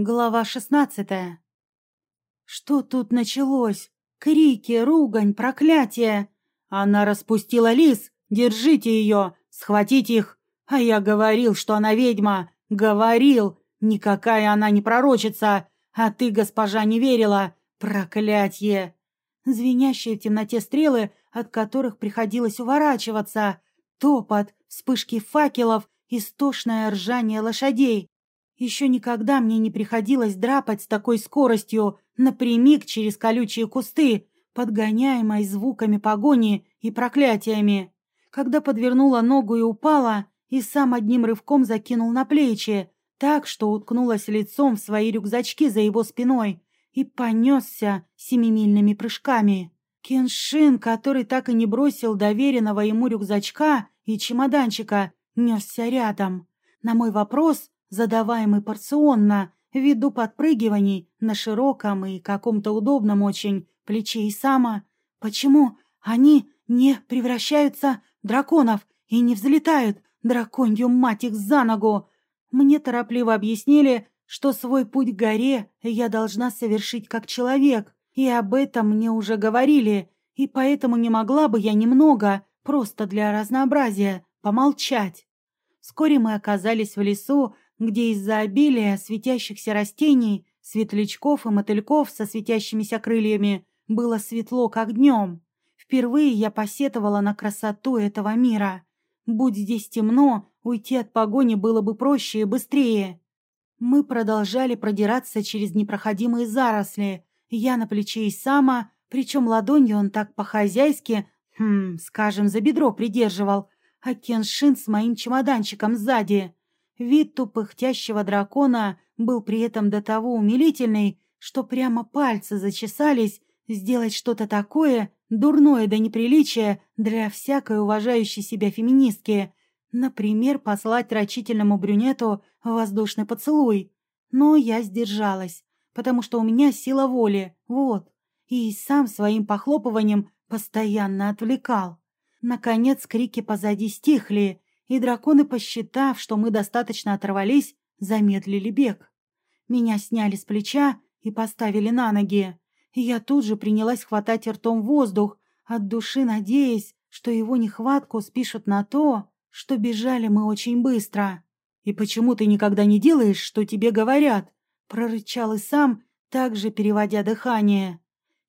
Глава шестнадцатая. Что тут началось? Крики, ругань, проклятие. Она распустила лис. Держите ее, схватить их. А я говорил, что она ведьма. Говорил. Никакая она не пророчица. А ты, госпожа, не верила. Проклятье. Звенящие в темноте стрелы, от которых приходилось уворачиваться. Топот, вспышки факелов, истошное ржание лошадей. Еще никогда мне не приходилось драпать с такой скоростью, напрямик через колючие кусты, подгоняемой звуками погони и проклятиями. Когда подвернула ногу и упала, и сам одним рывком закинул на плечи, так что уткнулась лицом в свои рюкзачки за его спиной и понесся семимильными прыжками. Кеншин, который так и не бросил доверенного ему рюкзачка и чемоданчика, несся рядом. На мой вопрос задаваемый порционно, ввиду подпрыгиваний на широком и каком-то удобном очень плече Исама. Почему они не превращаются в драконов и не взлетают, драконью мать их за ногу? Мне торопливо объяснили, что свой путь к горе я должна совершить как человек, и об этом мне уже говорили, и поэтому не могла бы я немного, просто для разнообразия, помолчать. Вскоре мы оказались в лесу, где из-за обилия светящихся растений, светлячков и мотыльков со светящимися крыльями было светло, как днем. Впервые я посетовала на красоту этого мира. Будь здесь темно, уйти от погони было бы проще и быстрее. Мы продолжали продираться через непроходимые заросли. Я на плече Исама, причем ладонью он так по-хозяйски, хм, скажем, за бедро придерживал, а Кеншин с моим чемоданчиком сзади. Вид тупыхтящего дракона был при этом до того умилительный, что прямо пальцы зачесались сделать что-то такое, дурное до неприличия для всякой уважающей себя феминистки. Например, послать рачительному брюнету воздушный поцелуй. Но я сдержалась, потому что у меня сила воли, вот. И сам своим похлопыванием постоянно отвлекал. Наконец крики позади стихли, и драконы, посчитав, что мы достаточно оторвались, замедлили бег. Меня сняли с плеча и поставили на ноги. И я тут же принялась хватать ртом воздух, от души надеясь, что его нехватку спишут на то, что бежали мы очень быстро. «И почему ты никогда не делаешь, что тебе говорят?» — прорычал и сам, также переводя дыхание.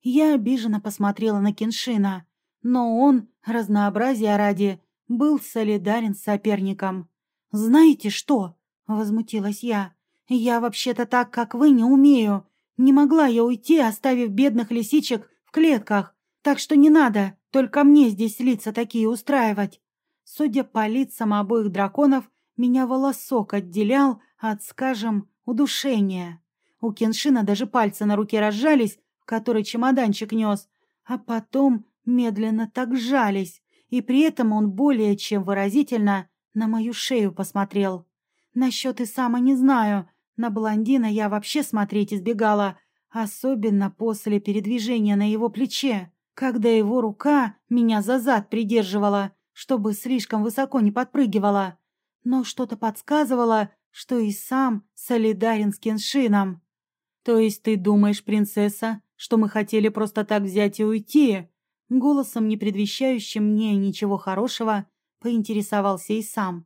Я обиженно посмотрела на Кеншина, но он, разнообразия ради, был солидарен с соперником. «Знаете что?» — возмутилась я. «Я вообще-то так, как вы, не умею. Не могла я уйти, оставив бедных лисичек в клетках. Так что не надо, только мне здесь лица такие устраивать». Судя по лицам обоих драконов, меня волосок отделял от, скажем, удушения. У Кеншина даже пальцы на руке разжались, в который чемоданчик нес, а потом медленно так сжались, и при этом он более чем выразительно на мою шею посмотрел. Насчет и сама не знаю, на блондина я вообще смотреть избегала, особенно после передвижения на его плече, когда его рука меня за зад придерживала, чтобы слишком высоко не подпрыгивала. Но что-то подсказывало, что и сам солидарен с Кеншином. «То есть ты думаешь, принцесса, что мы хотели просто так взять и уйти?» Голосом, не предвещающим мне ничего хорошего, поинтересовался и сам.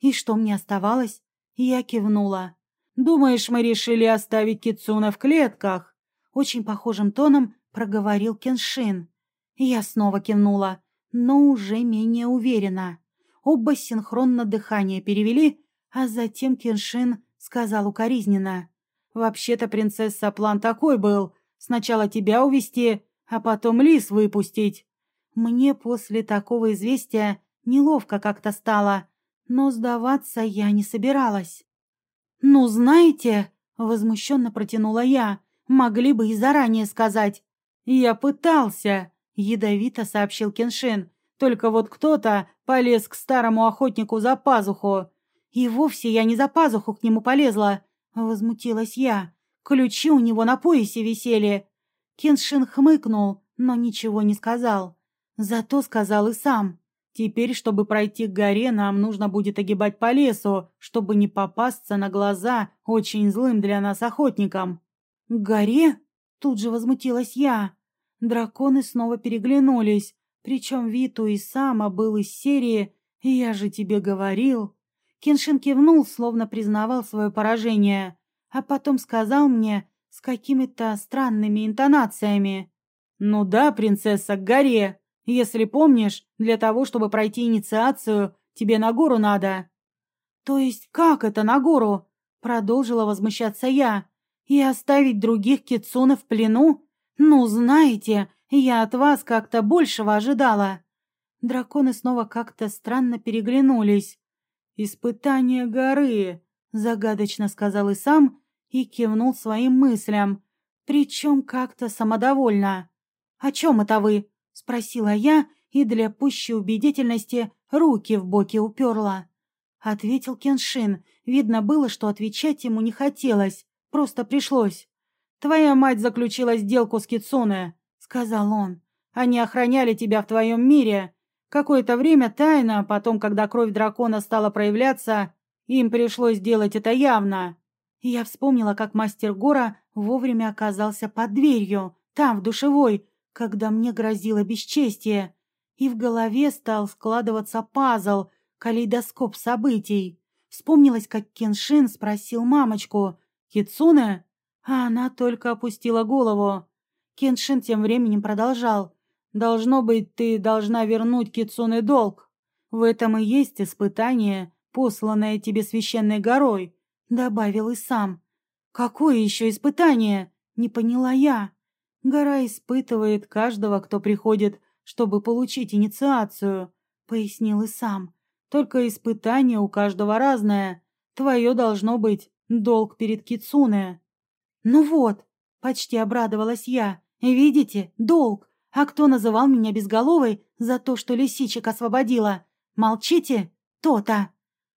И что мне оставалось? Я кивнула. «Думаешь, мы решили оставить Кицуна в клетках?» Очень похожим тоном проговорил Кеншин. Я снова кивнула, но уже менее уверенно. Оба синхронно дыхание перевели, а затем Кеншин сказал укоризненно. «Вообще-то, принцесса, план такой был. Сначала тебя увести, а потом лис выпустить. Мне после такого известия неловко как-то стало, но сдаваться я не собиралась. «Ну, знаете», — возмущенно протянула я, — «могли бы и заранее сказать». «Я пытался», — ядовито сообщил Кеншин. «Только вот кто-то полез к старому охотнику за пазуху». «И вовсе я не за пазуху к нему полезла», — возмутилась я. «Ключи у него на поясе висели». Кеншин хмыкнул, но ничего не сказал. Зато сказал и сам. Теперь, чтобы пройти к горе, нам нужно будет огибать по лесу, чтобы не попасться на глаза очень злым для нас охотникам. К горе? Тут же возмутилась я. Драконы снова переглянулись, причем Виту и Сама был из серии «Я же тебе говорил». Кеншин кивнул, словно признавал свое поражение, а потом сказал мне с какими-то странными интонациями. «Ну да, принцесса, к горе. Если помнишь, для того, чтобы пройти инициацию, тебе на гору надо». «То есть как это на гору?» — продолжила возмущаться я. «И оставить других кицуны в плену? Ну, знаете, я от вас как-то большего ожидала». Драконы снова как-то странно переглянулись. «Испытание горы», — загадочно сказал и сам и кивнул своим мыслям, причем как-то самодовольно. «О чем это вы?» — спросила я и для пущей убедительности руки в боки уперла. Ответил Кеншин. Видно было, что отвечать ему не хотелось, просто пришлось. «Твоя мать заключила сделку с Кицуне», — сказал он. «Они охраняли тебя в твоем мире. Какое-то время тайно, потом, когда кровь дракона стала проявляться, им пришлось сделать это явно». Я вспомнила, как мастер Гора вовремя оказался под дверью, там, в душевой, когда мне грозило бесчестие, и в голове стал складываться пазл, калейдоскоп событий. Вспомнилось, как Кеншин спросил мамочку «Кицуне?», а она только опустила голову. Кеншин тем временем продолжал. «Должно быть, ты должна вернуть Кицуне долг. В этом и есть испытание, посланное тебе священной горой», — добавил и сам. «Какое еще испытание?» — не поняла я. Гора испытывает каждого, кто приходит, чтобы получить инициацию, пояснил и сам. Только испытание у каждого разное. Твое должно быть долг перед Кицуне. Ну вот, почти обрадовалась я. Видите, долг. А кто называл меня безголовой за то, что лисичек освободила? Молчите? То-то.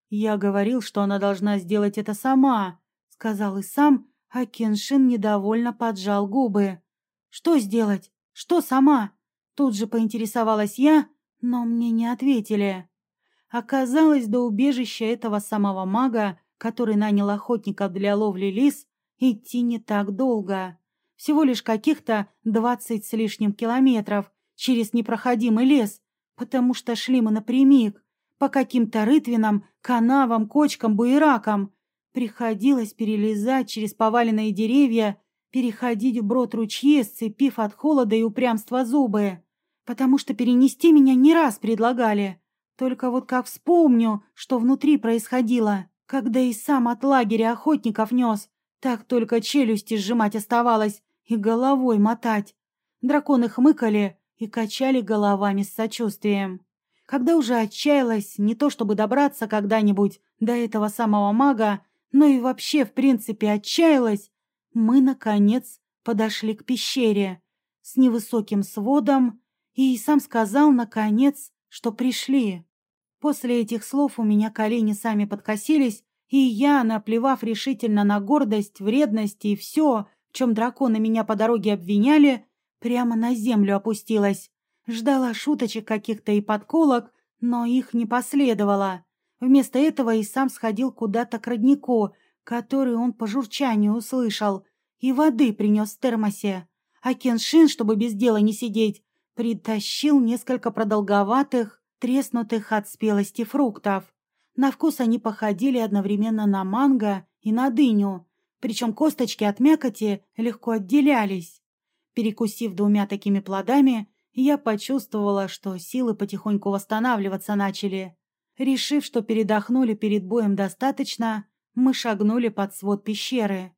Я говорил, что она должна сделать это сама, сказал и сам, а Кеншин недовольно поджал губы. Что сделать? Что сама? Тут же поинтересовалась я, но мне не ответили. Оказалось, до убежища этого самого мага, который нанял охотников для ловли лис, идти не так долго. Всего лишь каких-то двадцать с лишним километров через непроходимый лес, потому что шли мы напрямик, по каким-то рытвинам, канавам, кочкам, буеракам. Приходилось перелезать через поваленные деревья переходить вброд ручьи, сцепив от холода и упрямства зубы, потому что перенести меня не раз предлагали. Только вот как вспомню, что внутри происходило, когда и сам от лагеря охотников нес, так только челюсти сжимать оставалось и головой мотать. Драконы хмыкали и качали головами с сочувствием. Когда уже отчаялась, не то чтобы добраться когда-нибудь до этого самого мага, но и вообще, в принципе, отчаялась, мы, наконец, подошли к пещере с невысоким сводом, и сам сказал, наконец, что пришли. После этих слов у меня колени сами подкосились, и я, наплевав решительно на гордость, вредность и все, в чем драконы меня по дороге обвиняли, прямо на землю опустилась. Ждала шуточек каких-то и подколок, но их не последовало. Вместо этого и сам сходил куда-то к роднику, который он по журчанию услышал, и воды принес в термосе. А Кеншин, чтобы без дела не сидеть, притащил несколько продолговатых, треснутых от спелости фруктов. На вкус они походили одновременно на манго и на дыню, причем косточки от мякоти легко отделялись. Перекусив двумя такими плодами, я почувствовала, что силы потихоньку восстанавливаться начали. Решив, что передохнули перед боем достаточно, мы шагнули под свод пещеры.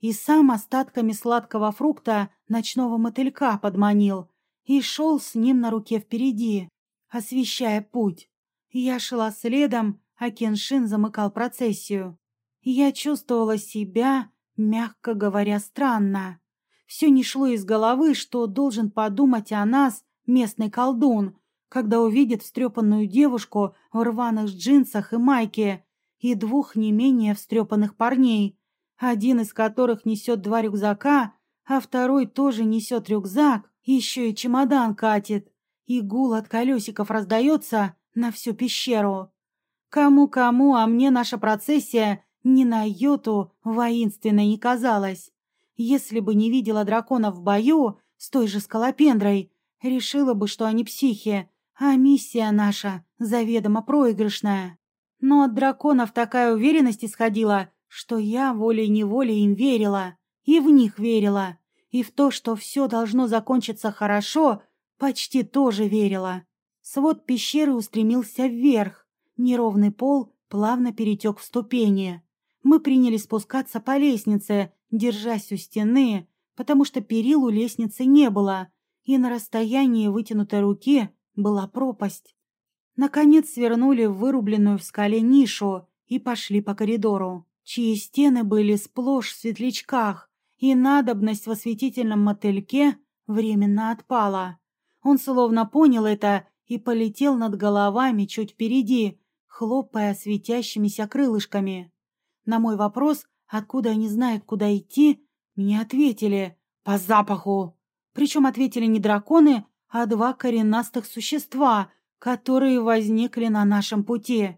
И сам остатками сладкого фрукта ночного мотылька подманил и шел с ним на руке впереди, освещая путь. Я шла следом, а Кеншин замыкал процессию. Я чувствовала себя, мягко говоря, странно. Все не шло из головы, что должен подумать о нас местный колдун, когда увидит встрепанную девушку в рваных джинсах и майке, и двух не менее встрепанных парней, один из которых несет два рюкзака, а второй тоже несет рюкзак, еще и чемодан катит. И гул от колесиков раздается, на всю пещеру. Кому-кому, а мне наша процессия ни на йоту воинственной не казалась. Если бы не видела дракона в бою с той же скалопендрой, решила бы, что они психи, а миссия наша заведомо проигрышная. Но от драконов такая уверенность исходила, что я волей-неволей им верила, и в них верила, и в то, что все должно закончиться хорошо, почти тоже верила. Свод пещеры устремился вверх, неровный пол плавно перетек в ступени. Мы принялись спускаться по лестнице, держась у стены, потому что перил у лестницы не было, и на расстоянии вытянутой руки была пропасть. Наконец свернули в вырубленную в скале нишу и пошли по коридору, чьи стены были сплошь в светлячках, и надобность в осветительном мотыльке временно отпала. Он словно понял это и полетел над головами чуть впереди, хлопая светящимися крылышками. На мой вопрос, откуда они знают, куда идти, мне ответили «по запаху». Причем ответили не драконы, а два коренастых существа, которые возникли на нашем пути.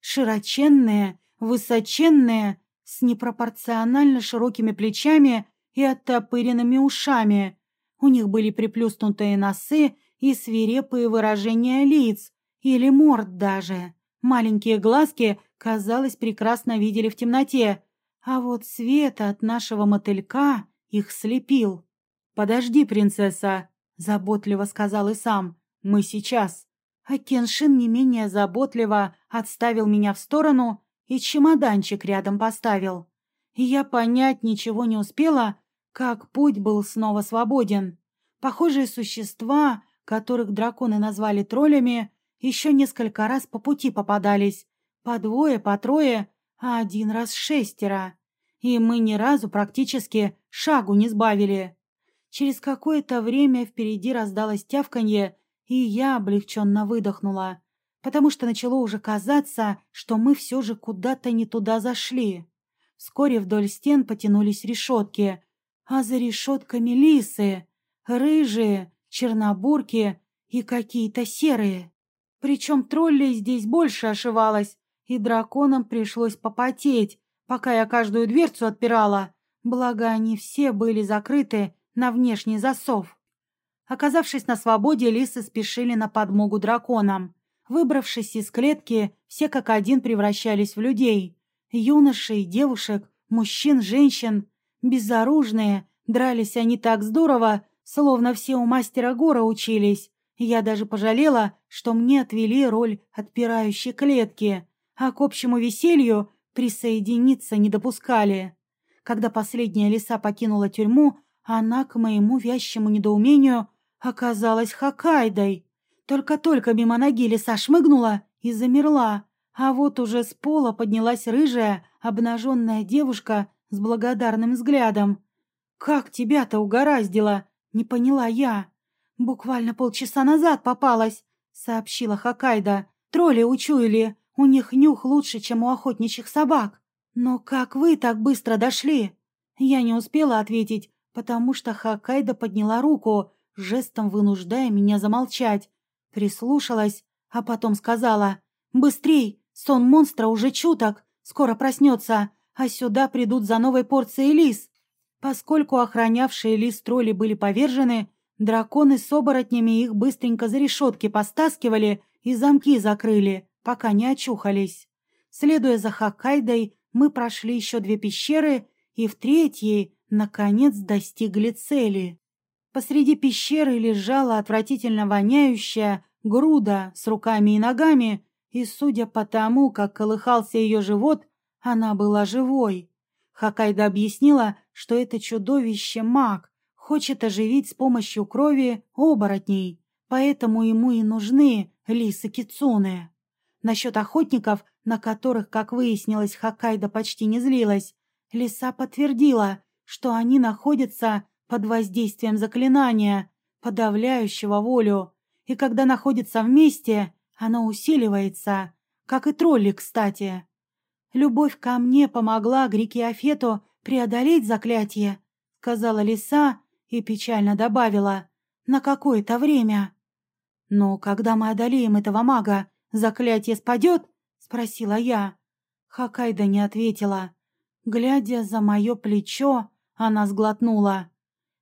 Широченные, высоченные, с непропорционально широкими плечами и оттопыренными ушами. У них были приплюснутые носы и свирепые выражения лиц, или морд даже. Маленькие глазки, казалось, прекрасно видели в темноте, а вот свет от нашего мотылька их слепил. «Подожди, принцесса», — заботливо сказал и сам, — «мы сейчас». А Кеншин не менее заботливо отставил меня в сторону и чемоданчик рядом поставил. И я понять ничего не успела, как путь был снова свободен. Похожие существа, которых драконы назвали троллями, еще несколько раз по пути попадались. По двое, по трое, а один раз шестеро. И мы ни разу практически шагу не сбавили. Через какое-то время впереди раздалось тявканье, и я облегченно выдохнула, потому что начало уже казаться, что мы все же куда-то не туда зашли. Вскоре вдоль стен потянулись решетки, а за решетками лисы, рыжие, чернобурки и какие-то серые. Причем троллей здесь больше ошивалось, и драконам пришлось попотеть, пока я каждую дверцу отпирала, благо они все были закрыты на внешний засов. Оказавшись на свободе, лисы спешили на подмогу драконам. Выбравшись из клетки, все как один превращались в людей. Юношей, девушек, мужчин, женщин. Безоружные, дрались они так здорово, словно все у мастера Гора учились. Я даже пожалела, что мне отвели роль отпирающей клетки, а к общему веселью присоединиться не допускали. Когда последняя лиса покинула тюрьму, она, к моему вящему недоумению, оказалась Хоккайдой. Только-только мимо ноги лиса шмыгнула и замерла, а вот уже с пола поднялась рыжая, обнаженная девушка с благодарным взглядом. «Как тебя-то угораздило?» — не поняла я. «Буквально полчаса назад попалась», — сообщила Хоккайдо. «Тролли учуяли, у них нюх лучше, чем у охотничьих собак. Но как вы так быстро дошли?» Я не успела ответить, потому что Хоккайдо подняла руку, жестом вынуждая меня замолчать. Прислушалась, а потом сказала «Быстрей! Сон монстра уже чуток, скоро проснется, а сюда придут за новой порцией лис». Поскольку охранявшие лис тролли были повержены, Драконы с оборотнями их быстренько за решетки постаскивали и замки закрыли, пока не очухались. Следуя за Хоккайдой, мы прошли еще две пещеры и в третьей, наконец, достигли цели. Посреди пещеры лежала отвратительно воняющая груда с руками и ногами, и, судя по тому, как колыхался ее живот, она была живой. Хоккайдо объяснила, что это чудовище маг, хочет оживить с помощью крови оборотней, поэтому ему и нужны лисы-кицуны. Насчет охотников, на которых, как выяснилось, Хоккайдо почти не злилась, лиса подтвердила, что они находятся под воздействием заклинания, подавляющего волю, и когда находятся вместе, оно усиливается, как и тролли, кстати. Любовь ко мне помогла Грикиофету преодолеть заклятие, сказала лиса, и печально добавила «на какое-то время». «Но когда мы одолеем этого мага, заклятие спадет?» — спросила я. Хакайда не ответила. Глядя за мое плечо, она сглотнула.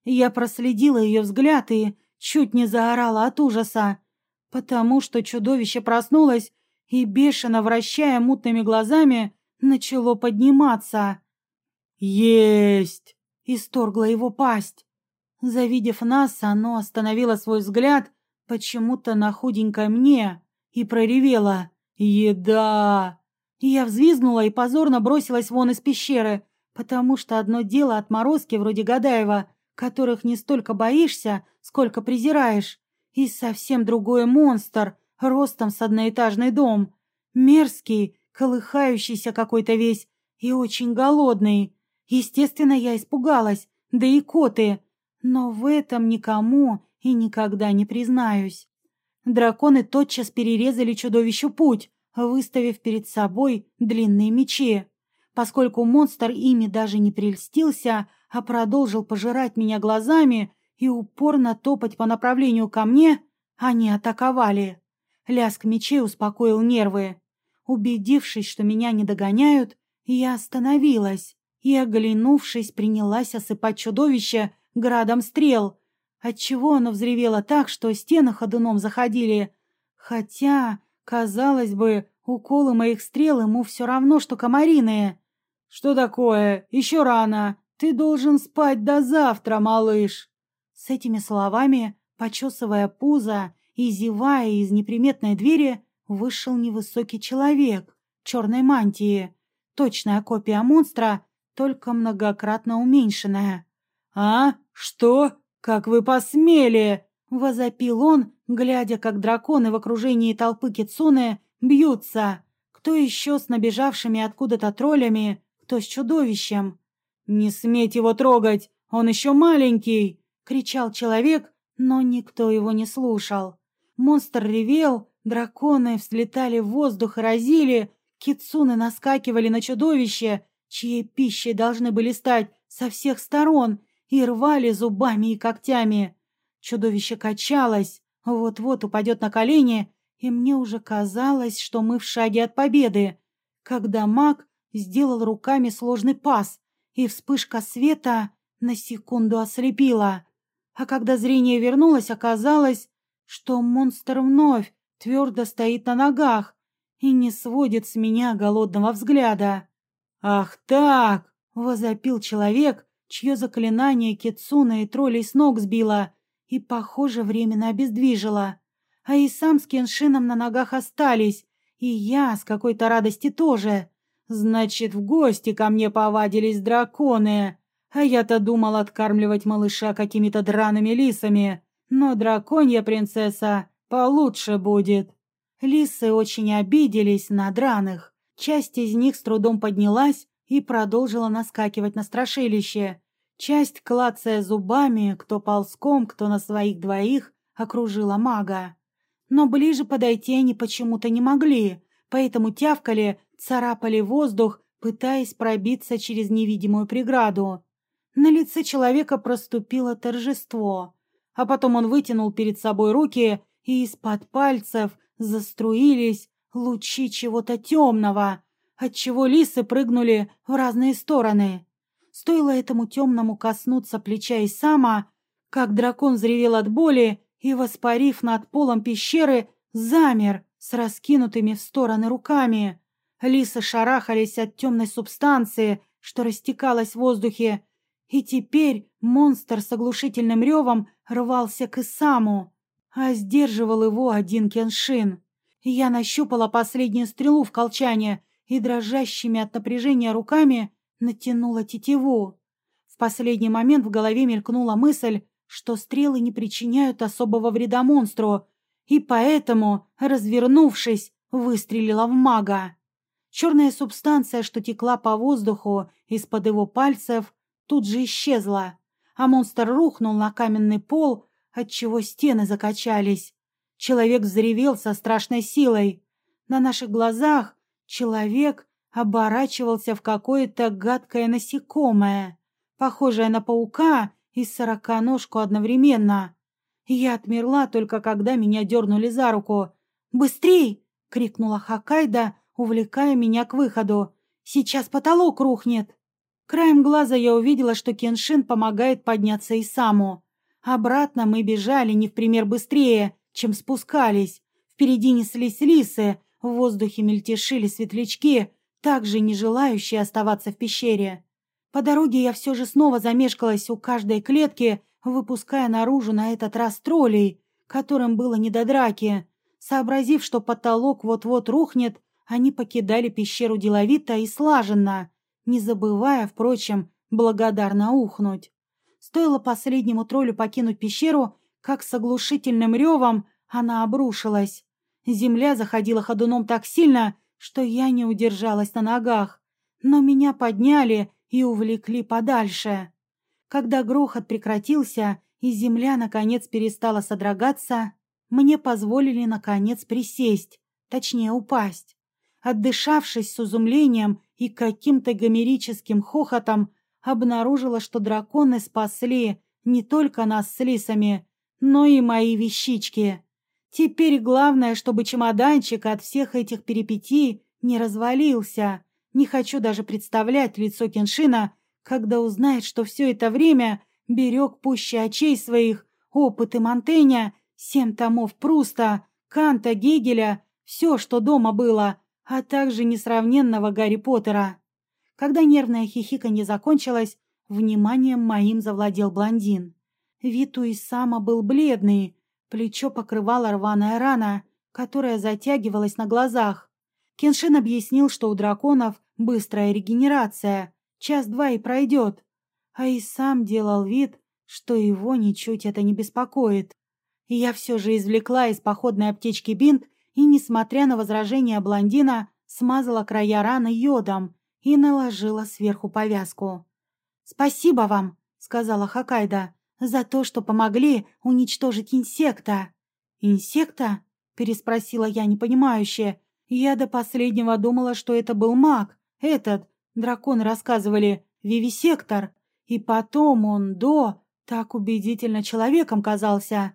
Я проследила ее взгляд и чуть не заорала от ужаса, потому что чудовище проснулось и, бешено вращая мутными глазами, начало подниматься. «Есть!» — исторгла его пасть. Завидев нас, оно остановило свой взгляд почему-то на худенькой мне и проревело «Еда!». Я взвизгнула и позорно бросилась вон из пещеры, потому что одно дело отморозки вроде Гадаева, которых не столько боишься, сколько презираешь, и совсем другой монстр, ростом с одноэтажный дом, мерзкий, колыхающийся какой-то весь и очень голодный. Естественно, я испугалась, да и коты, но в этом никому и никогда не признаюсь. Драконы тотчас перерезали чудовищу путь, выставив перед собой длинные мечи. Поскольку монстр ими даже не прельстился, а продолжил пожирать меня глазами и упорно топать по направлению ко мне, они атаковали. Лязг мечей успокоил нервы. Убедившись, что меня не догоняют, я остановилась и, оглянувшись, принялась осыпать чудовище градом стрел, отчего оно взревело так, что стены ходуном заходили. Хотя, казалось бы, уколы моих стрел ему все равно, что комариные. «Что такое? Еще рано. Ты должен спать до завтра, малыш!» С этими словами, почесывая пузо и зевая из неприметной двери, вышел невысокий человек в черной мантии. Точная копия монстра, только многократно уменьшенная. «А? Что? Как вы посмели?» — возопил он, глядя, как драконы в окружении толпы кицуны бьются. Кто еще с набежавшими откуда-то троллями, кто с чудовищем. «Не сметь его трогать! Он еще маленький!» — кричал человек, но никто его не слушал. Монстр ревел, драконы взлетали в воздух и разили, кицуны наскакивали на чудовище, чьей пищей должны были стать со всех сторон, и рвали зубами и когтями. Чудовище качалось, вот-вот упадет на колени, и мне уже казалось, что мы в шаге от победы, когда маг сделал руками сложный пас, и вспышка света на секунду ослепила. А когда зрение вернулось, оказалось, что монстр вновь твердо стоит на ногах и не сводит с меня голодного взгляда. «Ах так!» — возопил человек, чье заклинание Кицуна и троллей с ног сбило и, похоже, временно обездвижило. А и сам с Кеншином на ногах остались, и я с какой-то радости тоже. Значит, в гости ко мне повадились драконы. А я-то думал откармливать малыша какими-то драными лисами. Но драконья принцесса получше будет. Лисы очень обиделись на драных. Часть из них с трудом поднялась и продолжила наскакивать на страшилище. Часть, клацая зубами, кто ползком, кто на своих двоих, окружила мага. Но ближе подойти они почему-то не могли, поэтому тявкали царапали воздух, пытаясь пробиться через невидимую преграду. На лице человека проступило торжество, а потом он вытянул перед собой руки, и из-под пальцев заструились лучи чего-то темного, отчего лисы прыгнули в разные стороны. Стоило этому темному коснуться плеча Исама, как дракон взревел от боли и, воспарив над полом пещеры, замер с раскинутыми в стороны руками. Лисы шарахались от темной субстанции, что растекалась в воздухе, и теперь монстр с оглушительным ревом рвался к Исаму, а сдерживал его один кеншин. Я нащупала последнюю стрелу в колчане и дрожащими от напряжения руками натянула тетиву. В последний момент в голове мелькнула мысль, что стрелы не причиняют особого вреда монстру, и поэтому, развернувшись, выстрелила в мага. Черная субстанция, что текла по воздуху из-под его пальцев, тут же исчезла, а монстр рухнул на каменный пол, отчего стены закачались. Человек взревел со страшной силой. На наших глазах человек оборачивался в какое-то гадкое насекомое, похожее на паука и сороконожку одновременно. Я отмерла только когда меня дернули за руку. «Быстрей!» — крикнула Хакайда, увлекая меня к выходу. «Сейчас потолок рухнет!» Краем глаза я увидела, что Кеншин помогает подняться Исаму. Обратно мы бежали не в пример быстрее, чем спускались. Впереди неслись лисы, в воздухе мельтешили светлячки, также не желающие оставаться в пещере. По дороге я все же снова замешкалась у каждой клетки, выпуская наружу на этот раз троллей, которым было не до драки. Сообразив, что потолок вот-вот рухнет, они покидали пещеру деловито и слаженно, не забывая, впрочем, благодарно ухнуть. Стоило последнему троллю покинуть пещеру, как с оглушительным ревом она обрушилась. Земля заходила ходуном так сильно, что я не удержалась на ногах. Но меня подняли и увлекли подальше. Когда грохот прекратился и земля, наконец, перестала содрогаться, мне позволили, наконец, присесть, точнее, упасть. Отдышавшись с изумлением и каким-то гомерическим хохотом, обнаружила, что драконы спасли не только нас с лисами, но и мои вещички. Теперь главное, чтобы чемоданчик от всех этих перипетий не развалился. Не хочу даже представлять лицо Кеншина, когда узнает, что все это время берег пуще очей своих опыты Монтэня, семь томов Пруста, Канта, Гегеля, все, что дома было, а также несравненного Гарри Поттера. Когда нервное хихиканье закончилось, вниманием моим завладел блондин. Вид у Исама был бледный, плечо покрывала рваная рана, которая затягивалась на глазах. Кеншин объяснил, что у драконов быстрая регенерация, час-два и пройдет, а и сам делал вид, что его ничуть это не беспокоит. И я все же извлекла из походной аптечки бинт и, несмотря на возражения блондина, смазала края раны йодом и наложила сверху повязку. «Спасибо вам», — сказала Хакайда, — «за то, что помогли уничтожить инсекта». «Инсекта?» — переспросила я непонимающе. Я до последнего думала, что это был маг. Этот, дракон рассказывали, вивисектор. И потом он до так убедительно человеком казался.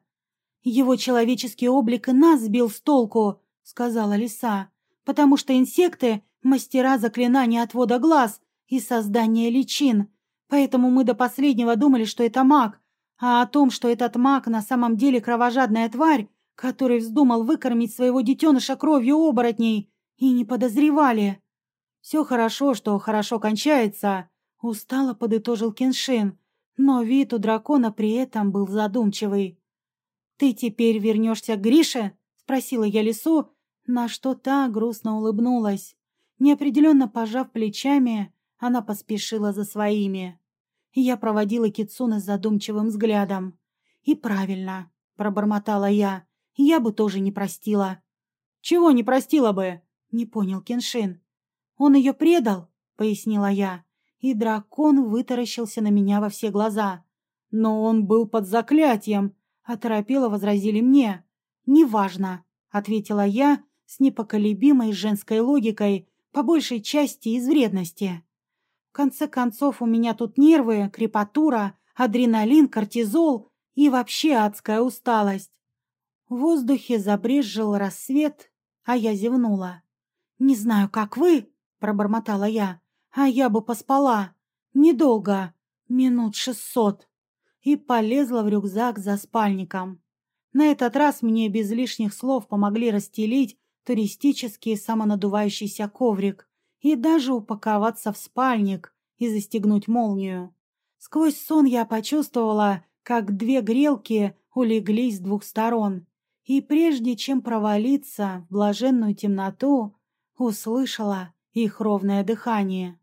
Его человеческий облик и нас сбил с толку, сказала лиса, потому что инсекты — мастера заклинания отвода глаз и создания личин. Поэтому мы до последнего думали, что это маг, а о том, что этот маг на самом деле кровожадная тварь, который вздумал выкормить своего детеныша кровью оборотней, и не подозревали. Все хорошо, что хорошо кончается, устало подытожил Кеншин, но вид у дракона при этом был задумчивый. «Ты теперь вернешься к Грише?» — спросила я лису, на что та грустно улыбнулась. Неопределенно пожав плечами, она поспешила за своими. Я проводила Кицуны с задумчивым взглядом. «И правильно», — пробормотала я, — «я бы тоже не простила». «Чего не простила бы?» — не понял Кеншин. «Он ее предал?» — пояснила я. И дракон вытаращился на меня во все глаза. «Но он был под заклятием», — оторопело возразили мне. «Неважно», — ответила я с непоколебимой женской логикой, по большей части из вредности. В конце концов, у меня тут нервы, крепатура, адреналин, кортизол и вообще адская усталость. В воздухе забрезжил рассвет, а я зевнула. «Не знаю, как вы», — пробормотала я, — «а я бы поспала. Недолго, минут шестьсот» и полезла в рюкзак за спальником. На этот раз мне без лишних слов помогли расстелить туристический самонадувающийся коврик и даже упаковаться в спальник и застегнуть молнию. Сквозь сон я почувствовала, как две грелки улеглись с двух сторон, и прежде чем провалиться в блаженную темноту, услышала их ровное дыхание.